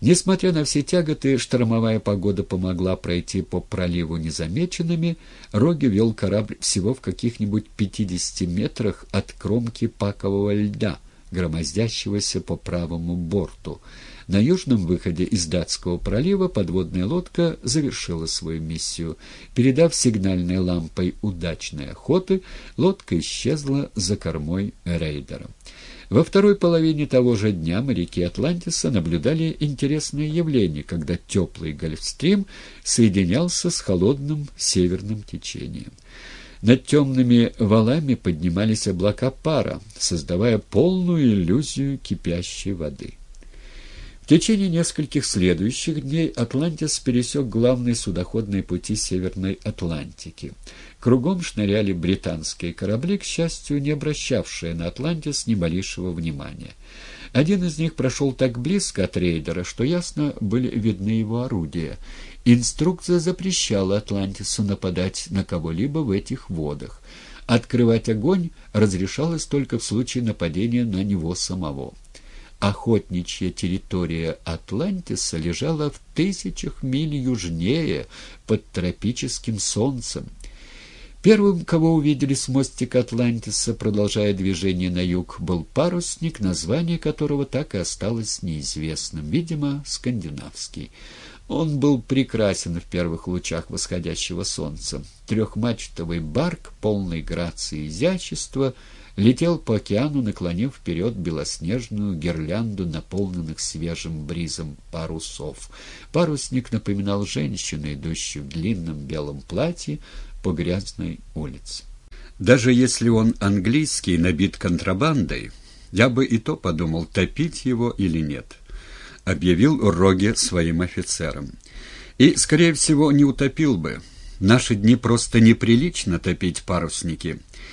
Несмотря на все тяготы, штормовая погода помогла пройти по проливу незамеченными. Роги вел корабль всего в каких-нибудь 50 метрах от кромки пакового льда, громоздящегося по правому борту. На южном выходе из датского пролива подводная лодка завершила свою миссию. Передав сигнальной лампой удачной охоты, лодка исчезла за кормой рейдера. Во второй половине того же дня моряки Атлантиса наблюдали интересное явление, когда теплый гольфстрим соединялся с холодным северным течением. Над темными валами поднимались облака пара, создавая полную иллюзию кипящей воды. В течение нескольких следующих дней Атлантис пересек главные судоходные пути Северной Атлантики. Кругом шныряли британские корабли, к счастью, не обращавшие на Атлантис ни малейшего внимания. Один из них прошел так близко от рейдера, что ясно были видны его орудия. Инструкция запрещала Атлантису нападать на кого-либо в этих водах. Открывать огонь разрешалось только в случае нападения на него самого. Охотничья территория Атлантиса лежала в тысячах миль южнее, под тропическим солнцем. Первым, кого увидели с мостика Атлантиса, продолжая движение на юг, был парусник, название которого так и осталось неизвестным, видимо, скандинавский. Он был прекрасен в первых лучах восходящего солнца. Трехмачтовый барк, полный грации и изящества — летел по океану, наклонив вперед белоснежную гирлянду наполненных свежим бризом парусов. Парусник напоминал женщину, идущую в длинном белом платье по грязной улице. Даже если он английский, набит контрабандой, я бы и то подумал, топить его или нет, объявил Роге своим офицерам. И, скорее всего, не утопил бы. В наши дни просто неприлично топить парусники.